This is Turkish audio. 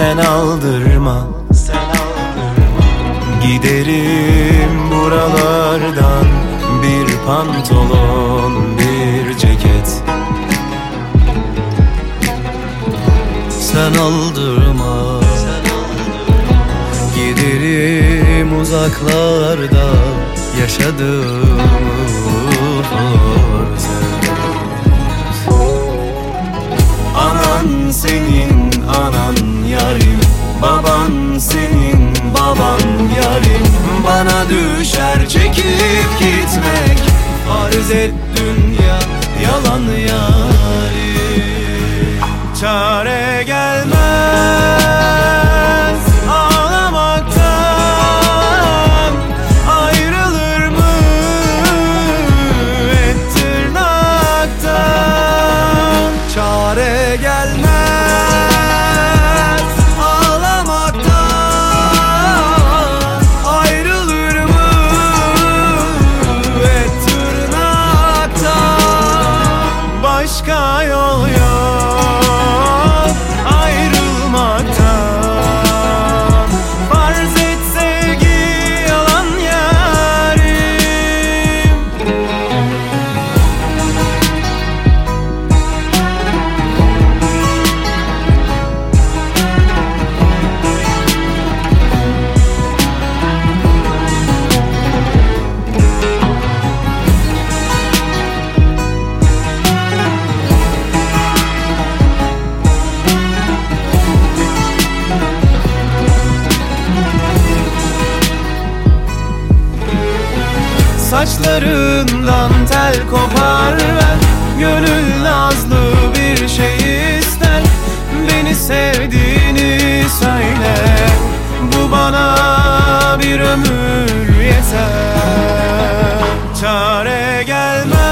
sen aldırma. Sen aldırma. Giderim buralardan Bir pantolon bir ceket. Sen aldırma. Giderim uzaklarda yaşadığım Anan yarim Baban senin baban yarim. Bana düşer çekip gitmek. Farz et dünya yalan yarim Çare gelmez sky Saçlarından tel kopar ver. Gönül nazlı bir şey ister. Beni sevdiğini söyle. Bu bana bir ömür yeter. Çare gelmez